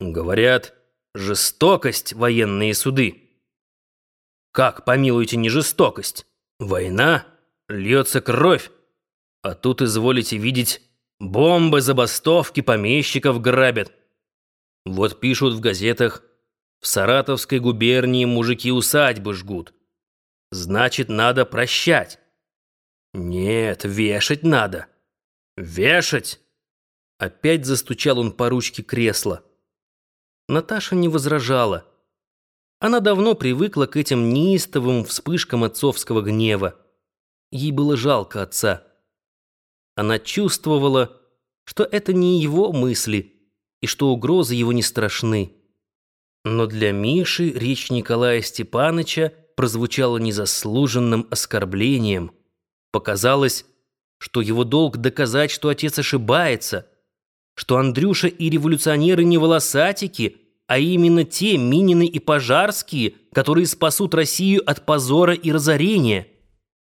Говорят, жестокость военные суды. Как, помилуйте, не жестокость? Война, льется кровь. А тут, изволите видеть, бомбы, забастовки, помещиков грабят. Вот пишут в газетах, в Саратовской губернии мужики усадьбы жгут. Значит, надо прощать. Нет, вешать надо. Вешать! Опять застучал он по ручке кресла. Наташа не возражала. Она давно привыкла к этим неистовым вспышкам отцовского гнева. Ей было жалко отца. Она чувствовала, что это не его мысли и что угрозы его не страшны. Но для Миши речь Николая Степановича прозвучала незаслуженным оскорблением. Показалось, что его долг доказать, что отец ошибается, что Андрюша и революционеры не волосатики, а именно те Минины и Пожарские, которые спасут Россию от позора и разорения.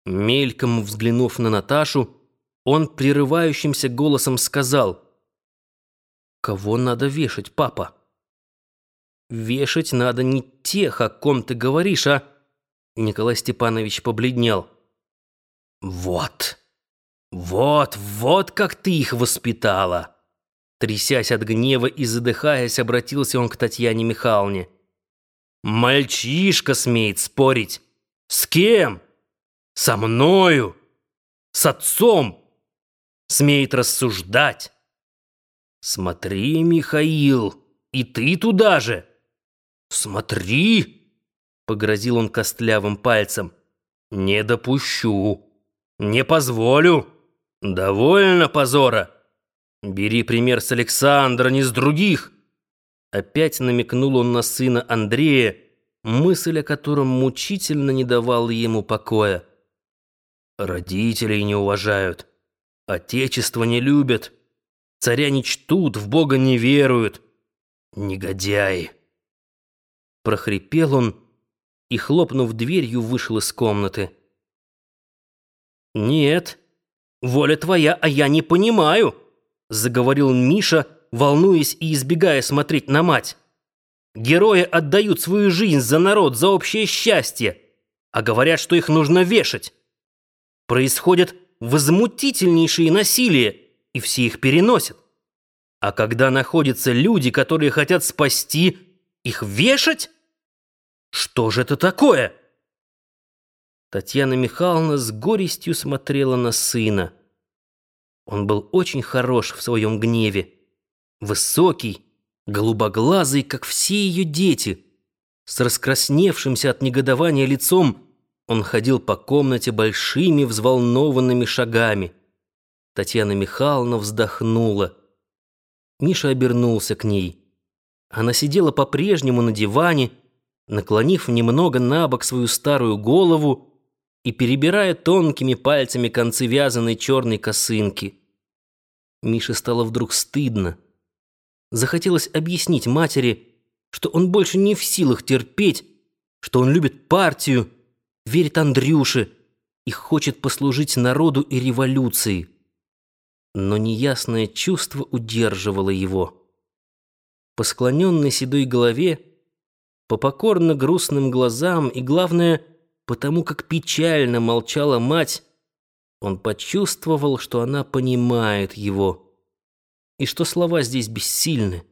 Мельком взглянув на Наташу, он прерывающимся голосом сказал, «Кого надо вешать, папа?» «Вешать надо не тех, о ком ты говоришь, а...» Николай Степанович побледнел. «Вот, вот, вот как ты их воспитала!» Трясясь от гнева и задыхаясь, обратился он к Татьяне Михайловне. «Мальчишка смеет спорить. С кем? Со мною? С отцом? Смеет рассуждать? Смотри, Михаил, и ты туда же. Смотри!» Погрозил он костлявым пальцем. «Не допущу. Не позволю. Довольно позора». «Бери пример с Александра, не с других!» Опять намекнул он на сына Андрея, мысль о котором мучительно не давала ему покоя. «Родителей не уважают, отечество не любят, царя не чтут, в Бога не веруют. Негодяи!» Прохрипел он и, хлопнув дверью, вышел из комнаты. «Нет, воля твоя, а я не понимаю!» Заговорил Миша, волнуясь и избегая смотреть на мать. Герои отдают свою жизнь за народ, за общее счастье, а говорят, что их нужно вешать. Происходят возмутительнейшие насилия, и все их переносят. А когда находятся люди, которые хотят спасти, их вешать? Что же это такое? Татьяна Михайловна с горестью смотрела на сына. Он был очень хорош в своем гневе. Высокий, голубоглазый, как все ее дети. С раскрасневшимся от негодования лицом он ходил по комнате большими взволнованными шагами. Татьяна Михайловна вздохнула. Миша обернулся к ней. Она сидела по-прежнему на диване, наклонив немного на бок свою старую голову и перебирая тонкими пальцами концы вязаной черной косынки. Мише стало вдруг стыдно. Захотелось объяснить матери, что он больше не в силах терпеть, что он любит партию, верит Андрюше и хочет послужить народу и революции. Но неясное чувство удерживало его. По склоненной седой голове, по покорно грустным глазам и, главное, потому как печально молчала мать, он почувствовал, что она понимает его, и что слова здесь бессильны.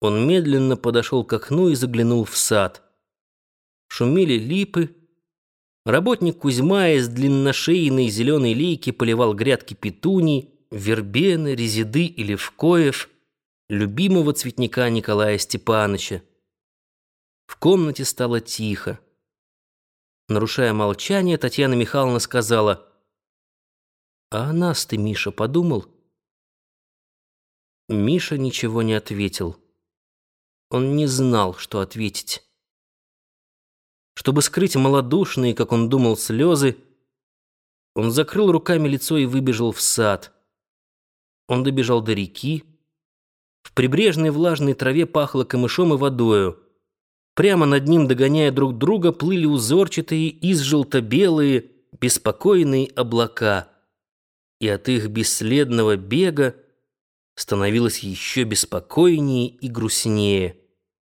Он медленно подошел к окну и заглянул в сад. Шумели липы. Работник Кузьма из длинношейной зеленой лейки поливал грядки петуний, вербены, резиды и левкоев, любимого цветника Николая Степановича. В комнате стало тихо. Нарушая молчание, Татьяна Михайловна сказала, «А о нас ты, Миша, подумал?» Миша ничего не ответил. Он не знал, что ответить. Чтобы скрыть малодушные, как он думал, слезы, он закрыл руками лицо и выбежал в сад. Он добежал до реки. В прибрежной влажной траве пахло камышом и водою. Прямо над ним, догоняя друг друга, плыли узорчатые, изжелто-белые, беспокойные облака. И от их бесследного бега становилось еще беспокойнее и грустнее.